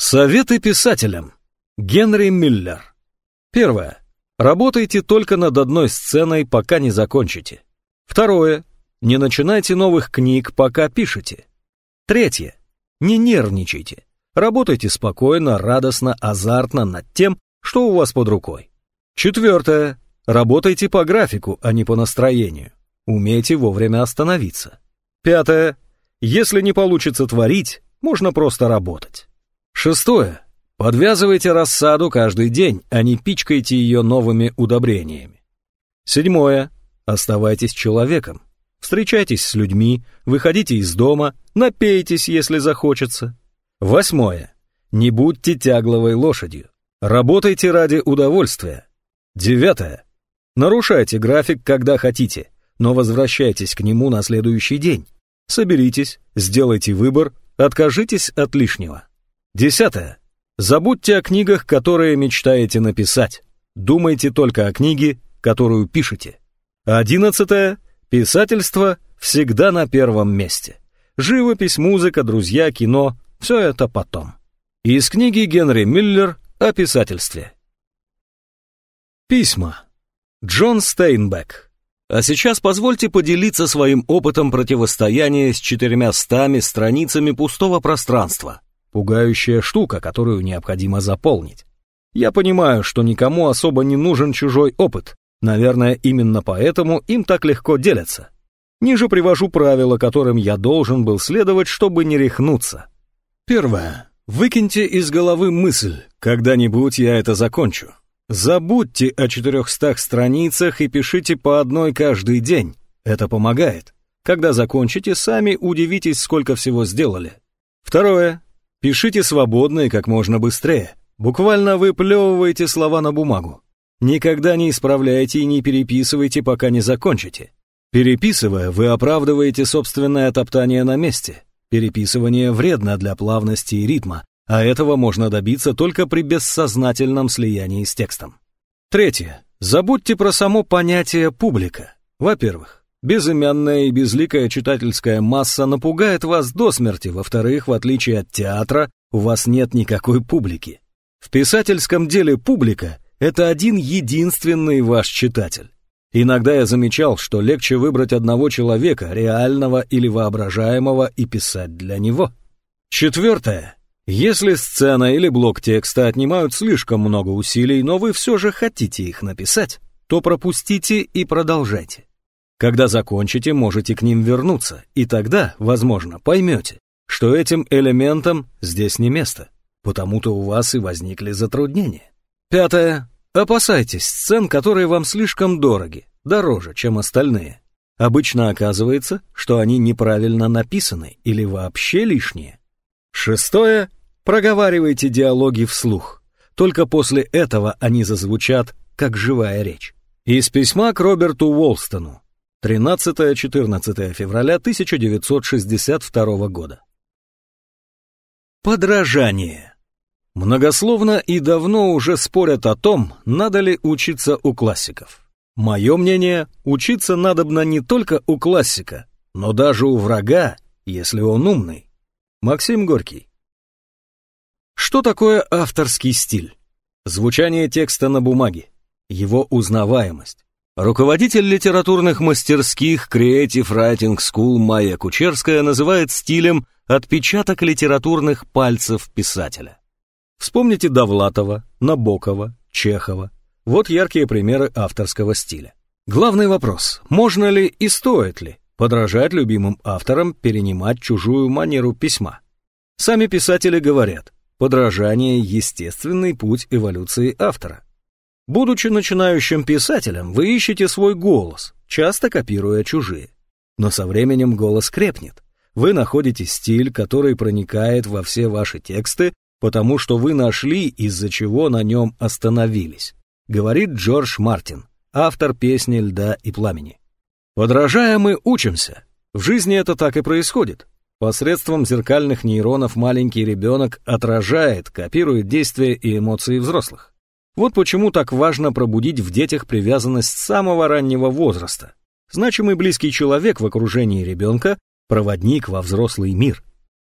Советы писателям. Генри Миллер. Первое. Работайте только над одной сценой, пока не закончите. Второе. Не начинайте новых книг, пока пишете. Третье. Не нервничайте. Работайте спокойно, радостно, азартно над тем, что у вас под рукой. Четвертое. Работайте по графику, а не по настроению. Умейте вовремя остановиться. Пятое. Если не получится творить, можно просто работать. Шестое. Подвязывайте рассаду каждый день, а не пичкайте ее новыми удобрениями. Седьмое. Оставайтесь человеком. Встречайтесь с людьми, выходите из дома, напейтесь, если захочется. Восьмое. Не будьте тягловой лошадью. Работайте ради удовольствия. Девятое. Нарушайте график, когда хотите, но возвращайтесь к нему на следующий день. Соберитесь, сделайте выбор, откажитесь от лишнего. Десятое. Забудьте о книгах, которые мечтаете написать. Думайте только о книге, которую пишете. Одиннадцатое. Писательство всегда на первом месте. Живопись, музыка, друзья, кино – все это потом. Из книги Генри Миллер о писательстве. Письма. Джон Стейнбек. А сейчас позвольте поделиться своим опытом противостояния с четырьмя стами страницами пустого пространства – Пугающая штука, которую необходимо заполнить. Я понимаю, что никому особо не нужен чужой опыт. Наверное, именно поэтому им так легко делятся. Ниже привожу правила, которым я должен был следовать, чтобы не рехнуться. Первое. Выкиньте из головы мысль, когда-нибудь я это закончу. Забудьте о 400 страницах и пишите по одной каждый день. Это помогает. Когда закончите, сами удивитесь, сколько всего сделали. Второе. Пишите свободно и как можно быстрее. Буквально выплевывайте слова на бумагу. Никогда не исправляйте и не переписывайте, пока не закончите. Переписывая, вы оправдываете собственное топтание на месте. Переписывание вредно для плавности и ритма, а этого можно добиться только при бессознательном слиянии с текстом. Третье. Забудьте про само понятие «публика». Во-первых, Безымянная и безликая читательская масса напугает вас до смерти. Во-вторых, в отличие от театра, у вас нет никакой публики. В писательском деле публика — это один единственный ваш читатель. Иногда я замечал, что легче выбрать одного человека, реального или воображаемого, и писать для него. Четвертое. Если сцена или блок текста отнимают слишком много усилий, но вы все же хотите их написать, то пропустите и продолжайте. Когда закончите, можете к ним вернуться, и тогда, возможно, поймете, что этим элементам здесь не место, потому-то у вас и возникли затруднения. Пятое. Опасайтесь сцен, которые вам слишком дороги, дороже, чем остальные. Обычно оказывается, что они неправильно написаны или вообще лишние. Шестое. Проговаривайте диалоги вслух. Только после этого они зазвучат, как живая речь. Из письма к Роберту Уолстону. 13-14 февраля 1962 года. Подражание. Многословно и давно уже спорят о том, надо ли учиться у классиков. Мое мнение, учиться надобно не только у классика, но даже у врага, если он умный. Максим Горький. Что такое авторский стиль? Звучание текста на бумаге, его узнаваемость, Руководитель литературных мастерских Creative Writing School Майя Кучерская называет стилем отпечаток литературных пальцев писателя. Вспомните Довлатова, Набокова, Чехова. Вот яркие примеры авторского стиля. Главный вопрос, можно ли и стоит ли подражать любимым авторам, перенимать чужую манеру письма? Сами писатели говорят, подражание – естественный путь эволюции автора. Будучи начинающим писателем, вы ищете свой голос, часто копируя чужие. Но со временем голос крепнет. Вы находите стиль, который проникает во все ваши тексты, потому что вы нашли, из-за чего на нем остановились. Говорит Джордж Мартин, автор песни «Льда и пламени». Подражая мы учимся. В жизни это так и происходит. Посредством зеркальных нейронов маленький ребенок отражает, копирует действия и эмоции взрослых. Вот почему так важно пробудить в детях привязанность с самого раннего возраста. Значимый близкий человек в окружении ребенка – проводник во взрослый мир.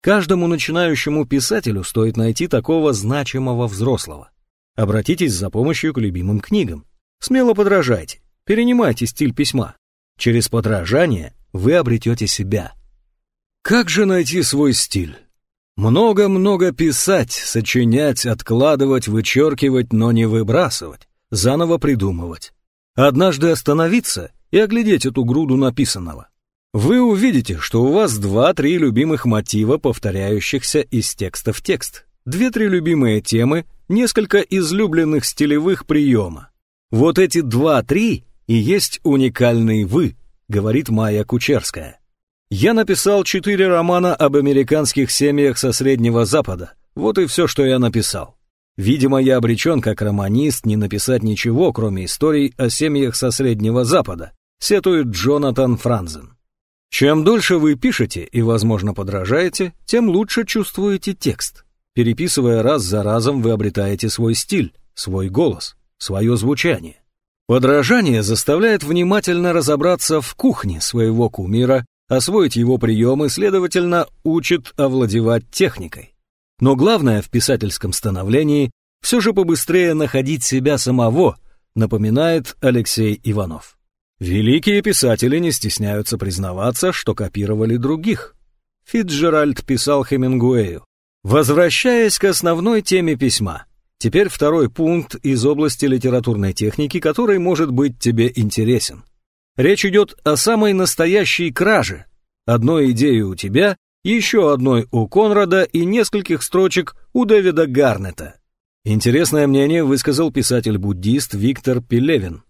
Каждому начинающему писателю стоит найти такого значимого взрослого. Обратитесь за помощью к любимым книгам. Смело подражайте, перенимайте стиль письма. Через подражание вы обретете себя. Как же найти свой стиль? Много-много писать, сочинять, откладывать, вычеркивать, но не выбрасывать, заново придумывать. Однажды остановиться и оглядеть эту груду написанного. Вы увидите, что у вас два-три любимых мотива, повторяющихся из текста в текст, две-три любимые темы, несколько излюбленных стилевых приема. Вот эти два-три и есть уникальный вы, говорит Майя Кучерская. Я написал четыре романа об американских семьях со Среднего Запада. Вот и все, что я написал. Видимо, я обречен как романист не написать ничего, кроме историй о семьях со Среднего Запада, сетует Джонатан Франзен. Чем дольше вы пишете и, возможно, подражаете, тем лучше чувствуете текст. Переписывая раз за разом, вы обретаете свой стиль, свой голос, свое звучание. Подражание заставляет внимательно разобраться в кухне своего кумира освоить его приемы, следовательно, учит овладевать техникой. Но главное в писательском становлении все же побыстрее находить себя самого, напоминает Алексей Иванов. Великие писатели не стесняются признаваться, что копировали других. Фитджеральд писал Хемингуэю. Возвращаясь к основной теме письма, теперь второй пункт из области литературной техники, который может быть тебе интересен. Речь идет о самой настоящей краже. Одной идеи у тебя, еще одной у Конрада и нескольких строчек у Дэвида Гарнета. Интересное мнение высказал писатель-буддист Виктор Пелевин.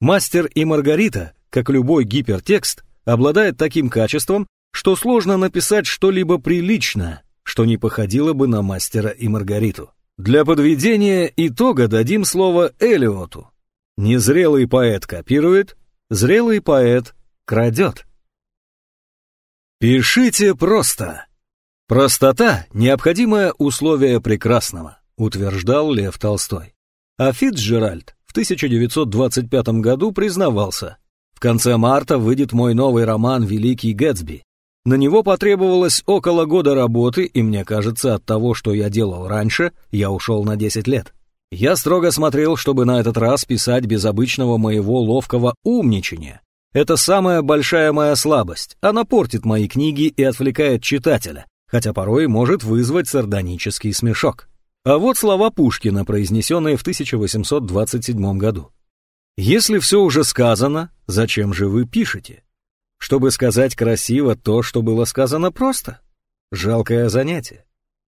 Мастер и Маргарита, как любой гипертекст, обладает таким качеством, что сложно написать что-либо приличное, что не походило бы на мастера и Маргариту. Для подведения итога дадим слово Элиоту. Незрелый поэт копирует, Зрелый поэт крадет. Пишите просто. Простота – необходимое условие прекрасного, утверждал Лев Толстой. А Фитцджеральд в 1925 году признавался, в конце марта выйдет мой новый роман «Великий Гэтсби». На него потребовалось около года работы, и мне кажется, от того, что я делал раньше, я ушел на 10 лет. Я строго смотрел, чтобы на этот раз писать без обычного моего ловкого умничания. Это самая большая моя слабость. Она портит мои книги и отвлекает читателя, хотя порой может вызвать сардонический смешок. А вот слова Пушкина, произнесенные в 1827 году. «Если все уже сказано, зачем же вы пишете? Чтобы сказать красиво то, что было сказано просто? Жалкое занятие.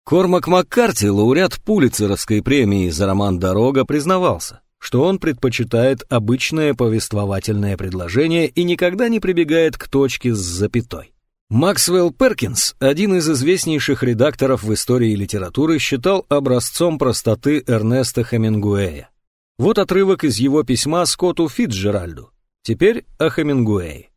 Кормак Маккарти, лауреат Пулицеровской премии за роман «Дорога», признавался, что он предпочитает обычное повествовательное предложение и никогда не прибегает к точке с запятой. Максвелл Перкинс, один из известнейших редакторов в истории литературы, считал образцом простоты Эрнеста Хемингуэя. Вот отрывок из его письма Скотту Фитджеральду. Теперь о Хемингуэе.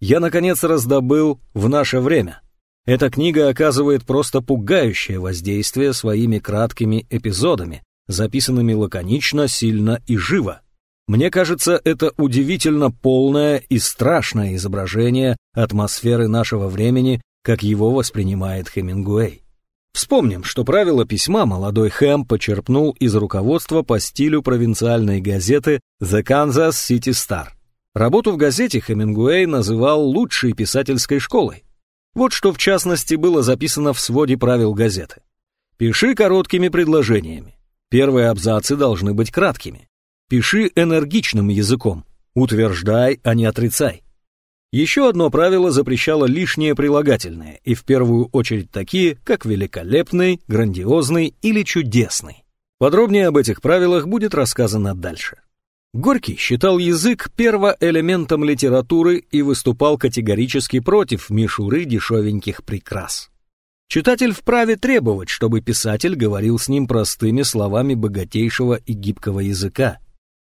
«Я, наконец, раздобыл в наше время», эта книга оказывает просто пугающее воздействие своими краткими эпизодами, записанными лаконично, сильно и живо. Мне кажется, это удивительно полное и страшное изображение атмосферы нашего времени, как его воспринимает Хемингуэй. Вспомним, что правило письма молодой Хэм почерпнул из руководства по стилю провинциальной газеты The Kansas City Star. Работу в газете Хемингуэй называл лучшей писательской школой. Вот что в частности было записано в своде правил газеты. Пиши короткими предложениями. Первые абзацы должны быть краткими. Пиши энергичным языком. Утверждай, а не отрицай. Еще одно правило запрещало лишнее прилагательное, и в первую очередь такие, как великолепный, грандиозный или чудесный. Подробнее об этих правилах будет рассказано дальше. Горький считал язык первоэлементом литературы и выступал категорически против мишуры дешевеньких прикрас. Читатель вправе требовать, чтобы писатель говорил с ним простыми словами богатейшего и гибкого языка.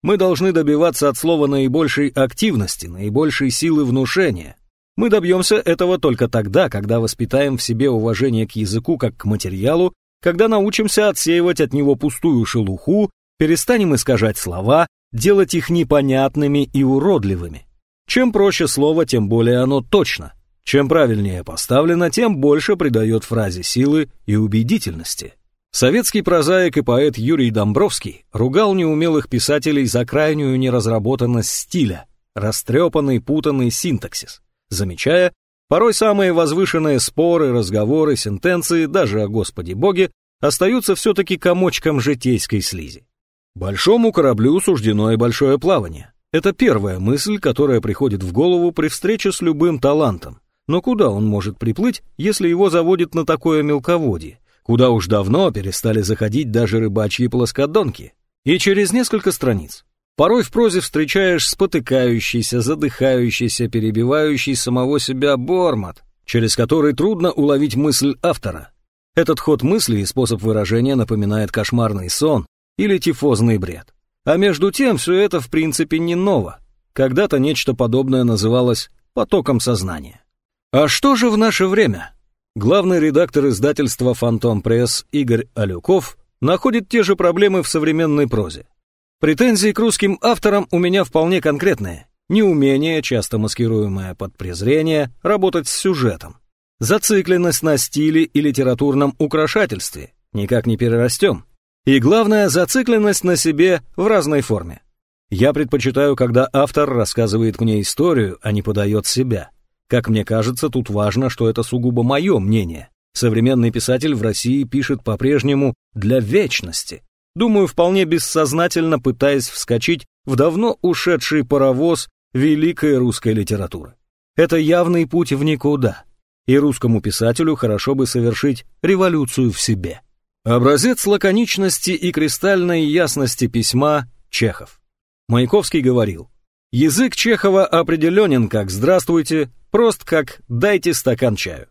Мы должны добиваться от слова наибольшей активности, наибольшей силы внушения. Мы добьемся этого только тогда, когда воспитаем в себе уважение к языку как к материалу, когда научимся отсеивать от него пустую шелуху, перестанем искажать слова, делать их непонятными и уродливыми. Чем проще слово, тем более оно точно. Чем правильнее поставлено, тем больше придает фразе силы и убедительности. Советский прозаик и поэт Юрий Домбровский ругал неумелых писателей за крайнюю неразработанность стиля, растрепанный путанный синтаксис, замечая, порой самые возвышенные споры, разговоры, сентенции, даже о Господе Боге, остаются все-таки комочком житейской слизи. Большому кораблю суждено и большое плавание. Это первая мысль, которая приходит в голову при встрече с любым талантом. Но куда он может приплыть, если его заводит на такое мелководье? Куда уж давно перестали заходить даже рыбачьи плоскодонки? И через несколько страниц. Порой в прозе встречаешь спотыкающийся, задыхающийся, перебивающий самого себя бормот, через который трудно уловить мысль автора. Этот ход мысли и способ выражения напоминает кошмарный сон или тифозный бред. А между тем все это в принципе не ново. Когда-то нечто подобное называлось потоком сознания. А что же в наше время? Главный редактор издательства «Фантом Пресс» Игорь Алюков находит те же проблемы в современной прозе. Претензии к русским авторам у меня вполне конкретные. Неумение, часто маскируемое под презрение, работать с сюжетом. Зацикленность на стиле и литературном украшательстве. Никак не перерастем. И главное, зацикленность на себе в разной форме. Я предпочитаю, когда автор рассказывает мне историю, а не подает себя. Как мне кажется, тут важно, что это сугубо мое мнение. Современный писатель в России пишет по-прежнему для вечности. Думаю, вполне бессознательно пытаясь вскочить в давно ушедший паровоз великой русской литературы. Это явный путь в никуда. И русскому писателю хорошо бы совершить революцию в себе. Образец лаконичности и кристальной ясности письма Чехов. Маяковский говорил, Язык Чехова определенен как «здравствуйте», прост как «дайте стакан чаю».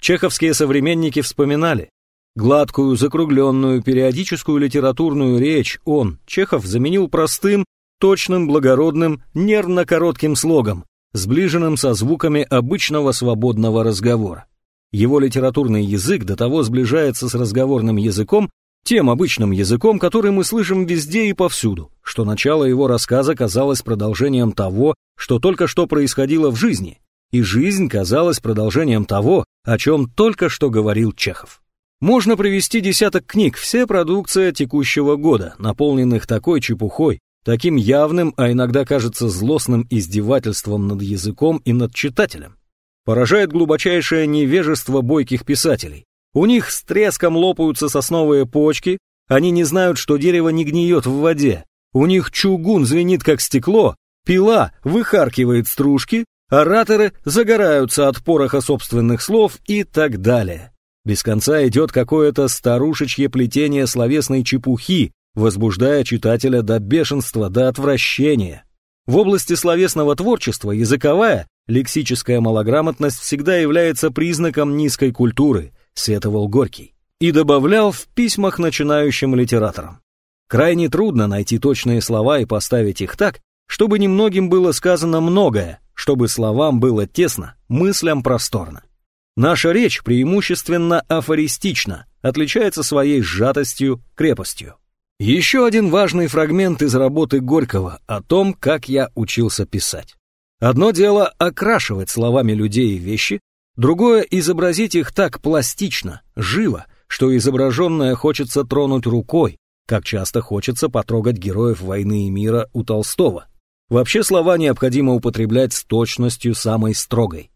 Чеховские современники вспоминали. Гладкую, закругленную, периодическую литературную речь он, Чехов, заменил простым, точным, благородным, нервно-коротким слогом, сближенным со звуками обычного свободного разговора. Его литературный язык до того сближается с разговорным языком, тем обычным языком, который мы слышим везде и повсюду, что начало его рассказа казалось продолжением того, что только что происходило в жизни, и жизнь казалась продолжением того, о чем только что говорил Чехов. Можно привести десяток книг, все продукция текущего года, наполненных такой чепухой, таким явным, а иногда кажется злостным издевательством над языком и над читателем. Поражает глубочайшее невежество бойких писателей, у них с треском лопаются сосновые почки, они не знают, что дерево не гниет в воде. У них чугун звенит как стекло, пила выхаркивает стружки, ораторы загораются от пороха собственных слов и так далее. Без конца идет какое-то старушечье плетение словесной чепухи, возбуждая читателя до бешенства, до отвращения. В области словесного творчества языковая, лексическая малограмотность всегда является признаком низкой культуры – сетовал Горький, и добавлял в письмах начинающим литераторам. Крайне трудно найти точные слова и поставить их так, чтобы немногим было сказано многое, чтобы словам было тесно, мыслям просторно. Наша речь преимущественно афористична, отличается своей сжатостью, крепостью. Еще один важный фрагмент из работы Горького о том, как я учился писать. Одно дело окрашивать словами людей и вещи, Другое — изобразить их так пластично, живо, что изображенное хочется тронуть рукой, как часто хочется потрогать героев войны и мира у Толстого. Вообще слова необходимо употреблять с точностью самой строгой.